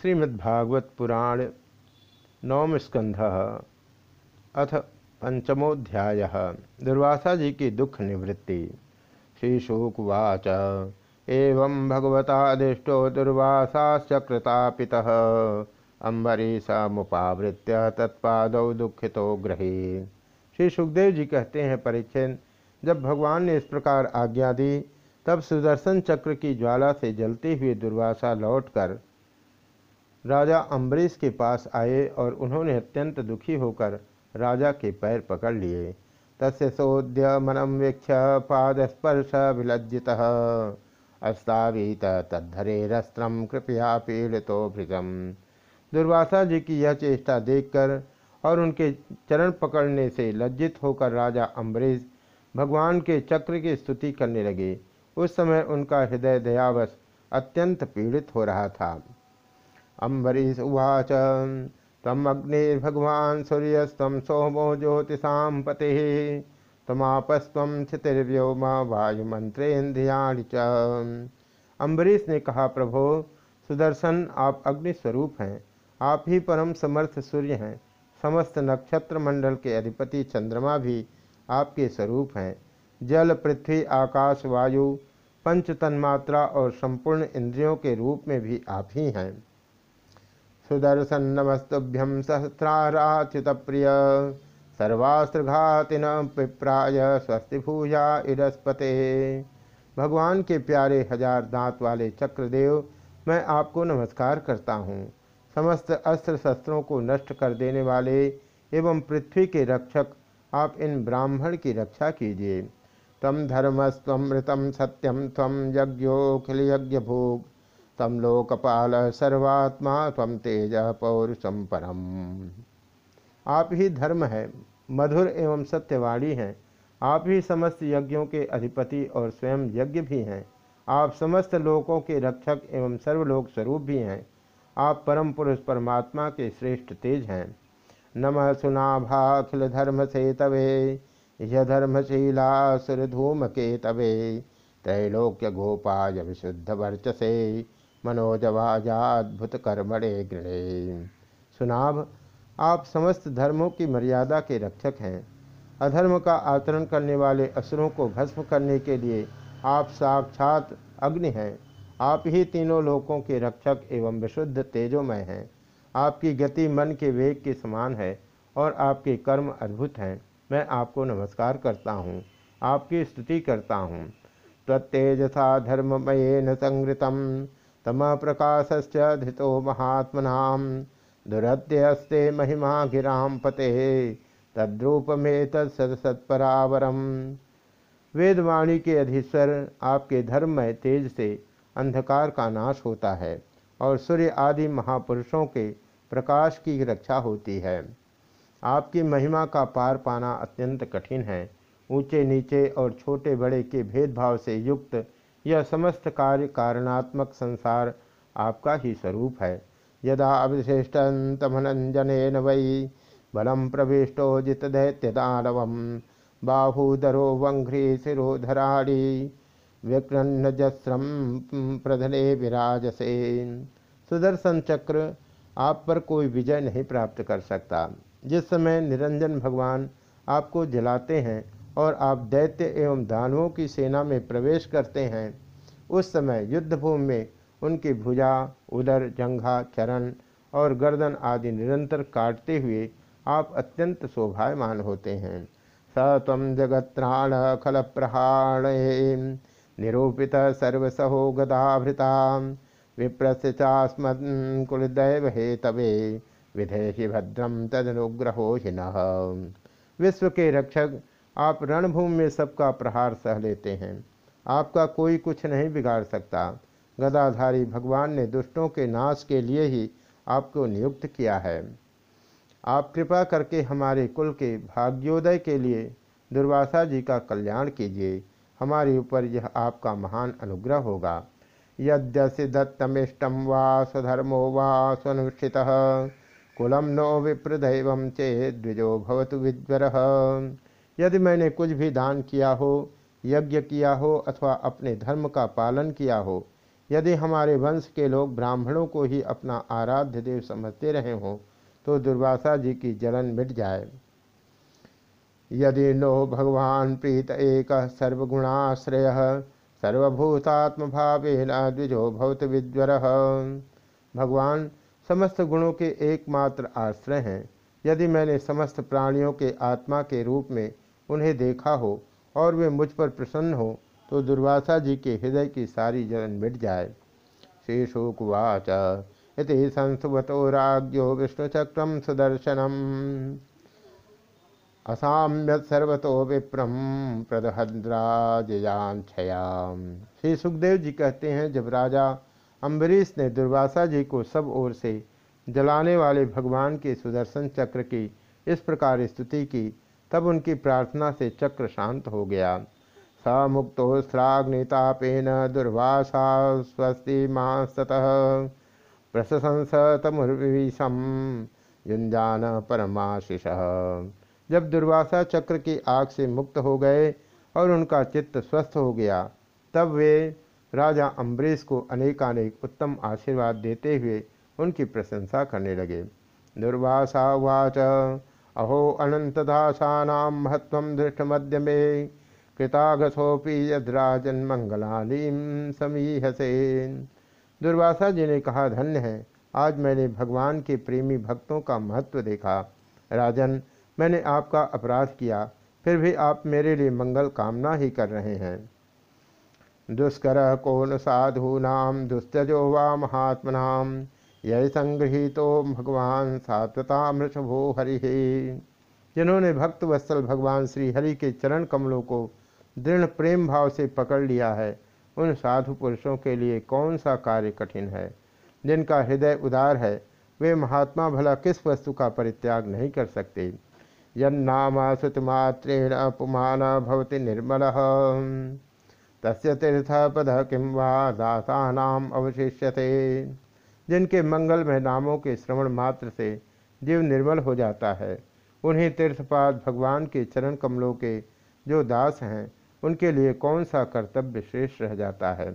श्रीमद्भागवत पुराण नवम स्कंध अथ पंचमोध्याय दुर्वासा जी की दुख निवृत्ति। श्रीशुकवाच। एवं भगवतादिष्टो दुर्वासाश्चकृतापितः अम्बरीशा मुपावृत्य तत्पाद दुखितो ग्रही। श्री सुखदेव जी कहते हैं परीक्षण जब भगवान ने इस प्रकार आज्ञा दी, तब सुदर्शन चक्र की ज्वाला से जलती हुए दुर्वासा लौटकर राजा अम्बरीश के पास आए और उन्होंने अत्यंत दुखी होकर राजा के पैर पकड़ लिए। तस्य मनम वीक्ष पादस्पर्श विलज्जित। अस्तावीत तद्धरे रस्त्रम कृपया पीड़ितो भृगम। दुर्वासा जी की यह चेष्टा देखकर और उनके चरण पकड़ने से लज्जित होकर राजा अम्बरीश भगवान के चक्र की स्तुति करने लगे। उस समय उनका हृदय दयावश अत्यंत पीड़ित हो रहा था। अम्बरीश उवाच। तम अग्निर्भगवान सूर्यस्तम सोमो ज्योतिषा पति। तमापस्व क्षितिर्व्योम वायुमंत्रेन्द्रियाणि च। अम्बरीश ने कहा, प्रभो, सुदर्शन आप अग्नि स्वरूप हैं। आप ही परम समर्थ सूर्य हैं। समस्त नक्षत्र मंडल के अधिपति चंद्रमा भी आपके स्वरूप हैं। जल, पृथ्वी, आकाश, वायु पंच तन्मात्रा और संपूर्ण इंद्रियों के रूप में भी आप ही हैं। सुदर्शन नमस्तुभ्यम सहस्राराच्युत प्रिय सर्वास्त्रघातिन पिप्राय स्वस्ति भूया इरस्पते। भगवान के प्यारे हज़ार दांत वाले चक्रदेव, मैं आपको नमस्कार करता हूँ। समस्त अस्त्र शस्त्रों को नष्ट कर देने वाले एवं पृथ्वी के रक्षक, आप इन ब्राह्मण की रक्षा कीजिए। तम धर्मस्वमृतम सत्यम तम यज्ञोखिल यज्ञ भोग तम लोकपाल सर्वात्मा तम तेज पौरुषम परम। आप ही धर्म है, मधुर एवं सत्यवाणी हैं। आप ही समस्त यज्ञों के अधिपति और स्वयं यज्ञ भी हैं। आप समस्त लोकों के रक्षक एवं सर्वलोक स्वरूप भी हैं। आप परम पुरुष परमात्मा के श्रेष्ठ तेज हैं। नम सुनाभाखिल धर्म से तवे यधर्मशीला सुरधूम के तवे त्रैलोक्य गोपाय विशुद्ध वर्चसे। मनोजवाजाद्भुत कर्मणे गृणे सुनाभ आप समस्त धर्मों की मर्यादा के रक्षक हैं। अधर्म का आचरण करने वाले असुरों को भस्म करने के लिए आप साक्षात अग्नि हैं। आप ही तीनों लोकों के रक्षक एवं विशुद्ध तेजोमय हैं। आपकी गति मन के वेग के समान है और आपके कर्म अद्भुत हैं। मैं आपको नमस्कार करता हूँ, आपकी स्तुति करता हूँ। तत्तेजसा धर्ममयेन संगृतम। तम प्रकाशश्च धृतो महात्मना दुरद्यस्ते महिमा गिराम पते तद्रूपमे तत्सत्परावरम वेदवाणी के अधीश्वर, आपके धर्ममय तेज से अंधकार का नाश होता है और सूर्य आदि महापुरुषों के प्रकाश की रक्षा होती है। आपकी महिमा का पार पाना अत्यंत कठिन है। ऊँचे नीचे और छोटे बड़े के भेदभाव से युक्त यह समस्त कार्य कारणात्मक संसार आपका ही स्वरूप है। यदा अविशिष्टमनंजन वै बलम प्रविष्टो जित दैत्य दानव बाहुदरो वंघ्री शिरोधराड़ी विक्रन्नजस्रम प्रधने विराजसे। सुदर्शन चक्र आप पर कोई विजय नहीं प्राप्त कर सकता। जिस समय निरंजन भगवान आपको जलाते हैं और आप दैत्य एवं दानवों की सेना में प्रवेश करते हैं। उस समय युद्धभूमि में उनकी भुजा, उदर, जंघा, चरण और गर्दन आदि निरंतर काटते हुए आप अत्यंत शोभायमान होते हैं। स तम जगत्राण खल प्रहाण निरूपित सर्वसहो गदाभृता विप्रस्य चास्मकुलदैव हे तवे विधेहि भद्रम तदनुग्रहो हिन। विश्व के रक्षक आप रणभूमि में सबका प्रहार सह लेते हैं। आपका कोई कुछ नहीं बिगाड़ सकता। गदाधारी भगवान ने दुष्टों के नाश के लिए ही आपको नियुक्त किया है। आप कृपा करके हमारे कुल के भाग्योदय के लिए दुर्वासा जी का कल्याण कीजिए। हमारे ऊपर यह आपका महान अनुग्रह होगा। यद्यसि दत्तमिष्टम वा स्वधर्मो वा स्वनुष्ठित कुलम नो विप्रदैव चेत द्विजो भवतु विद्वर। यदि मैंने कुछ भी दान किया हो, यज्ञ किया हो अथवा अपने धर्म का पालन किया हो, यदि हमारे वंश के लोग ब्राह्मणों को ही अपना आराध्य देव समझते रहे हों तो दुर्वासा जी की जलन मिट जाए। यदि नो भगवान प्रीत एक सर्वगुणाश्रय सर्वभूतात्म भावेन द्विजो भवत विज्वर भगवान समस्त गुणों के एकमात्र आश्रय हैं। यदि मैंने समस्त प्राणियों के आत्मा के रूप में उन्हें देखा हो और वे मुझ पर प्रसन्न हो तो दुर्वासा जी के हृदय की सारी जलन मिट जाए। श्री शुकवाच। इति संस्तुवतो राज्यो विष्णुचक्रम सुदर्शनम। असाम्यत सर्वतो विप्रम प्रदहद्राजयान छयाम श्री सुखदेव जी कहते हैं, जब राजा अम्बरीश ने दुर्वासा जी को सब ओर से जलाने वाले भगवान के सुदर्शन चक्र की इस प्रकार स्तुति की तब उनकी प्रार्थना से चक्र शांत हो गया। स मुक्तो श्राग्नितापेन दुर्वासा स्वस्ति प्रशंस प्रशंसतमुर्विषम युंजान परमाशिष। जब दुर्वासा चक्र की आग से मुक्त हो गए और उनका चित्त स्वस्थ हो गया, तब वे राजा अम्बरीश को अनेकानेक उत्तम आशीर्वाद देते हुए उनकी प्रशंसा करने लगे। दुर्वासा वाच अहो अनंतदासा महत्व दृष्टमद्य में कृतागसोपी यद्राजन मंगलालीम समीहसे। दुर्वासा जी ने कहा, धन्य है, आज मैंने भगवान के प्रेमी भक्तों का महत्व देखा। राजन, मैंने आपका अपराध किया, फिर भी आप मेरे लिए मंगल कामना ही कर रहे हैं। दुष्कर कौन साधूनाम दुस्तजो वा महात्मनाम यह संगृहितो भगवान सात्वता मृषभो हरि। जिन्होंने भक्त वत्सल भगवान श्री हरि के चरण कमलों को दृढ़ प्रेम भाव से पकड़ लिया है, उन साधु पुरुषों के लिए कौन सा कार्य कठिन है? जिनका हृदय उदार है, वे महात्मा भला किस वस्तु का परित्याग नहीं कर सकते? यन्नामाश्रुतिमात्रेण अपमान भवति निर्मल। तस्य तीर्थपद किं वा दासानाम अवशिष्यते। जिनके मंगल में नामों के श्रवण मात्र से जीव निर्मल हो जाता है, उन्हें तीर्थपाद भगवान के चरण कमलों के जो दास हैं, उनके लिए कौन सा कर्तव्य शेष रह जाता है?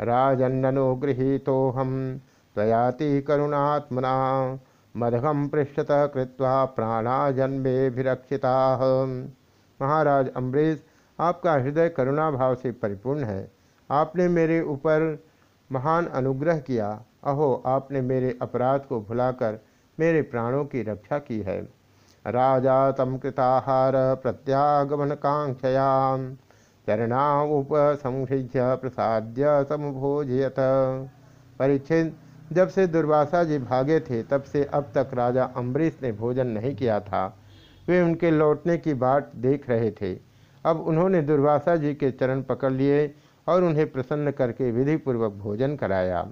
राजन्नो गृहीतो हम त्वयाति करुणात्मना मधगम पृष्ठतः कृत्वा प्राणा जन्मे जन्मेभिरक्षिता महाराज अम्बरीश, आपका हृदय करुणा भाव से परिपूर्ण है। आपने मेरे ऊपर महान अनुग्रह किया, अहो, आपने मेरे अपराध को भुलाकर मेरे प्राणों की रक्षा की है। राजा तम कृताहार प्रत्यागमन कांक्षयाम उपसंहृज्य प्रसाद्य समभोजयत। परीक्षित जब से दुर्वासा जी भागे थे, तब से अब तक राजा अम्बरीश ने भोजन नहीं किया था। वे उनके लौटने की बाट देख रहे थे। अब उन्होंने दुर्वासा जी के चरण पकड़ लिए और उन्हें प्रसन्न करके विधिपूर्वक भोजन कराया।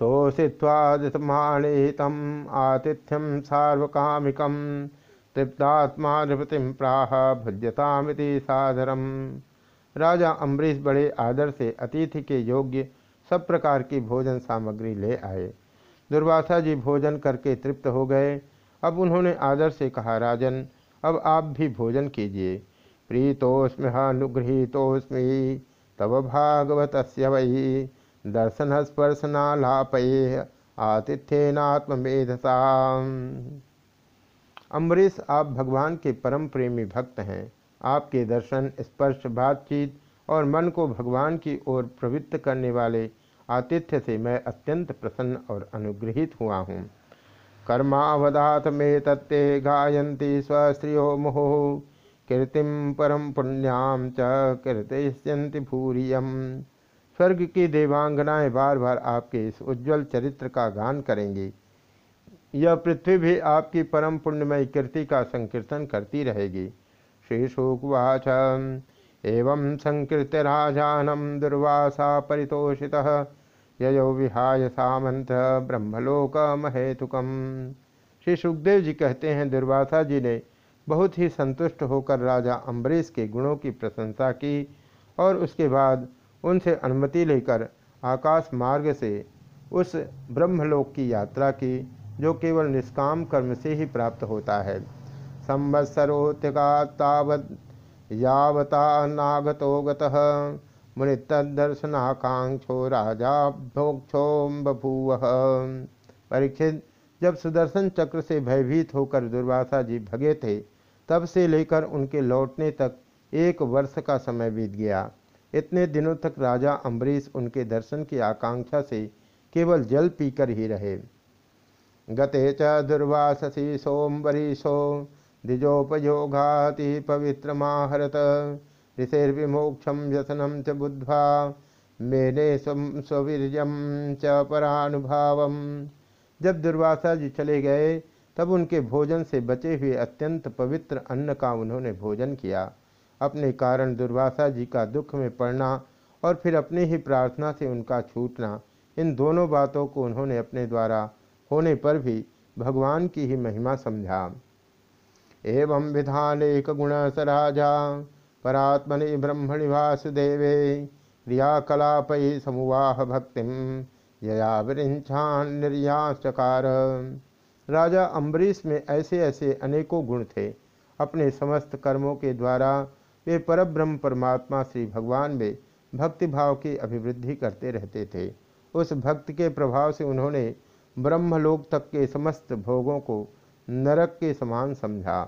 सोषित्वादितमाणितम आतिथ्यम सार्वकामिकम, तृप्तात्मा नृपतिम प्राह भुज्यतामिति साधरम राजा अम्बरीश बड़े आदर से अतिथि के योग्य सब प्रकार की भोजन सामग्री ले आए। दुर्वासा जी भोजन करके तृप्त हो गए। अब उन्होंने आदर से कहा, राजन, अब आप भी भोजन कीजिए। प्रीतोस्म्य अनुगृहीतोस्मी तब भागवत वही दर्शन स्पर्शनालापये आतिथ्यनात्मेधसा अम्बरीश, आप भगवान के परम प्रेमी भक्त हैं। आपके दर्शन, स्पर्श, बातचीत और मन को भगवान की ओर प्रवृत्त करने वाले आतिथ्य से मैं अत्यंत प्रसन्न और अनुग्रहित हुआ हूँ। कर्मावधात में तत्ते गायंती स्वस्त्रियो मुहो। कीर्तिम परम पुण्याम च कीर्तिष्यंति भूरियम। स्वर्ग की देवांगनाएँ बार बार आपके इस उज्ज्वल चरित्र का गान करेंगी। यह पृथ्वी भी आपकी परम पुण्यमय कीर्ति का संकीर्तन करती रहेगी। श्री शुकवाच। एवं संकृत्य राजानम दुर्वासा परितोषितः। ययो विहाय सामंत ब्रह्मलोक महेतुकम श्री सुखदेव जी कहते हैं, दुर्वासा जी ने बहुत ही संतुष्ट होकर राजा अम्बरीश के गुणों की प्रशंसा की और उसके बाद उनसे अनुमति लेकर आकाश मार्ग से उस ब्रह्मलोक की यात्रा की, जो केवल निष्काम कर्म से ही प्राप्त होता है। संवत्सरोत्यका तावत यावता नागतो राजा भोक्षो बभूव परीक्षित, जब सुदर्शन चक्र से भयभीत होकर दुर्वासा जी भगे थे तब से लेकर उनके लौटने तक एक वर्ष का समय बीत गया। इतने दिनों तक राजा अम्बरीश उनके दर्शन की आकांक्षा से केवल जल पीकर ही रहे। गते च दुर्वासी सोमवरीशो, द्विजोपयोगाति पवित्रमाहरत ऋषिर्विमोक्षम व्यसनम च बुद्ध्वा, मेने स्वीर च परानुभाव जब दुर्वासा जी चले गए तब उनके भोजन से बचे हुए अत्यंत पवित्र अन्न का उन्होंने भोजन किया। अपने कारण दुर्वासा जी का दुख में पड़ना और फिर अपनी ही प्रार्थना से उनका छूटना, इन दोनों बातों को उन्होंने अपने द्वारा होने पर भी भगवान की ही महिमा समझा। एवं विधान एक गुण स राजा परात्मनि ब्रह्मणि वासुदेवे क्रियाकलाप समुवाह भक्ति, यया विरिंछान निर्याचकार राजा अम्बरीश में ऐसे ऐसे अनेकों गुण थे। अपने समस्त कर्मों के द्वारा वे परब्रह्म परमात्मा श्री भगवान में भक्तिभाव की अभिवृद्धि करते रहते थे। उस भक्त के प्रभाव से उन्होंने ब्रह्मलोक तक के समस्त भोगों को नरक के समान समझा।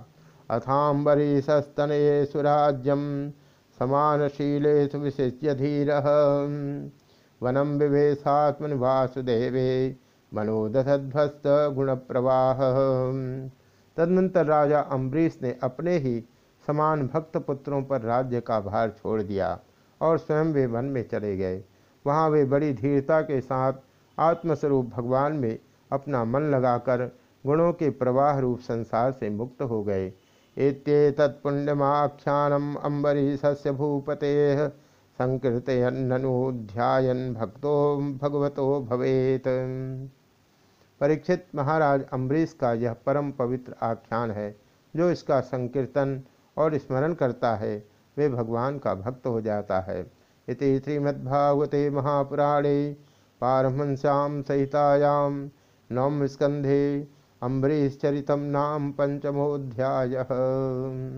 अथाम्बरी सस्तनये सुराज्यम समानशीले विशिष्य धीर वनम विवेशात्मन वासुदेवे मनोदध्वस्त गुण प्रवाह तदनंतर राजा अम्बरीश ने अपने ही समान भक्त पुत्रों पर राज्य का भार छोड़ दिया और स्वयं वे वन में चले गए। वहाँ वे बड़ी धीरता के साथ आत्मस्वरूप भगवान में अपना मन लगाकर गुणों के प्रवाह रूप संसार से मुक्त हो गए। तत्पुण्यमाख्यानम अम्बरीशस्य भूपते संकीर्तयन्ननुध्यायन भक्तो भगवतो भवेत। परीक्षित महाराज अम्बरीश का यह परम पवित्र आख्यान है, जो इसका संकीर्तन और स्मरण करता है, वे भगवान का भक्त हो जाता है। इति श्रीमद्भागवते महापुराणे पारमहंस्यां सहितायां नवम स्कंधे अम्बरीश्चरित नाम पंचमोध्याय